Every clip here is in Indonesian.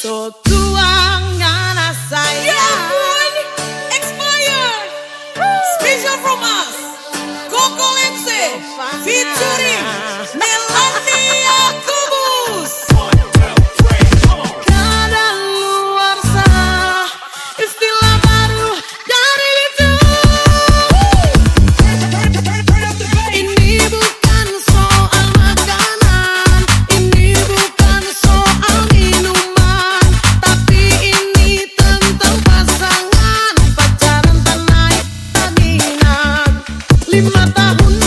So tuang saya. Yeah. Expired. Special from us. Featuring Melania. Lima da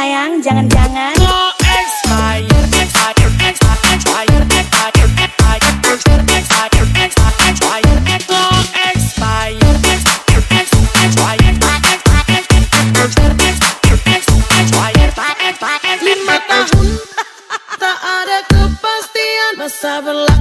sayang jangan-jangan lima tahun tak ada kepastian masa berlalu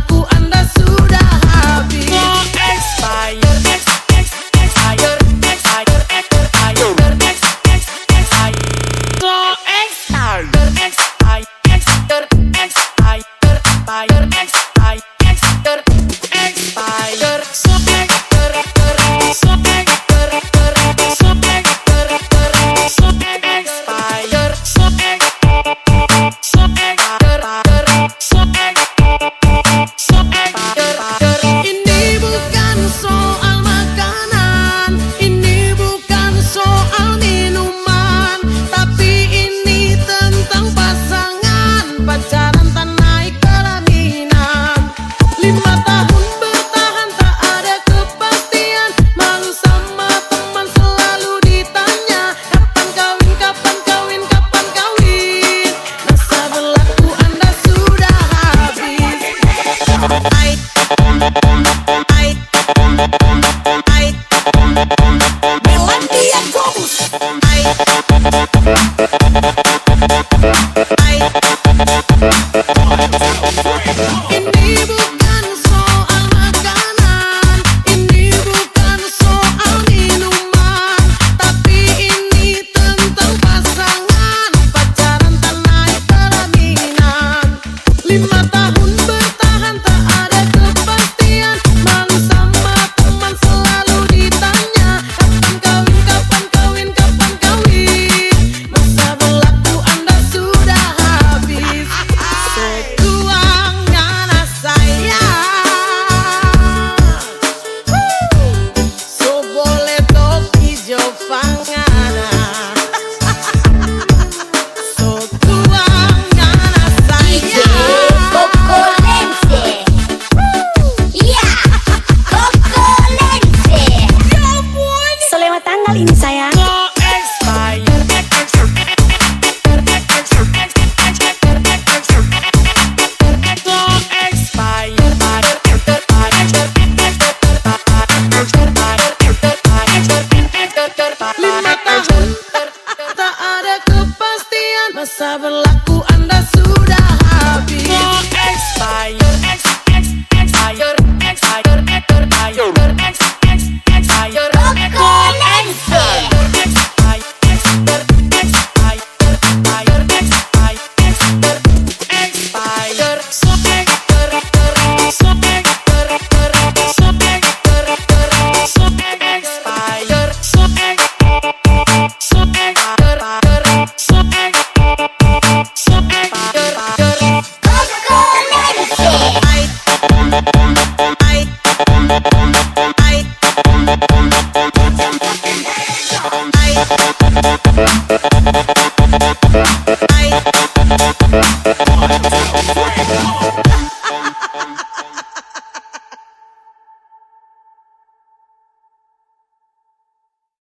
sabar berlaku Bye.